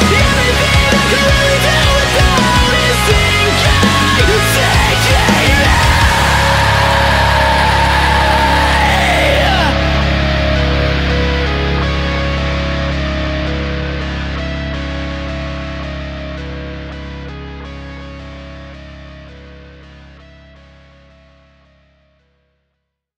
Damn it!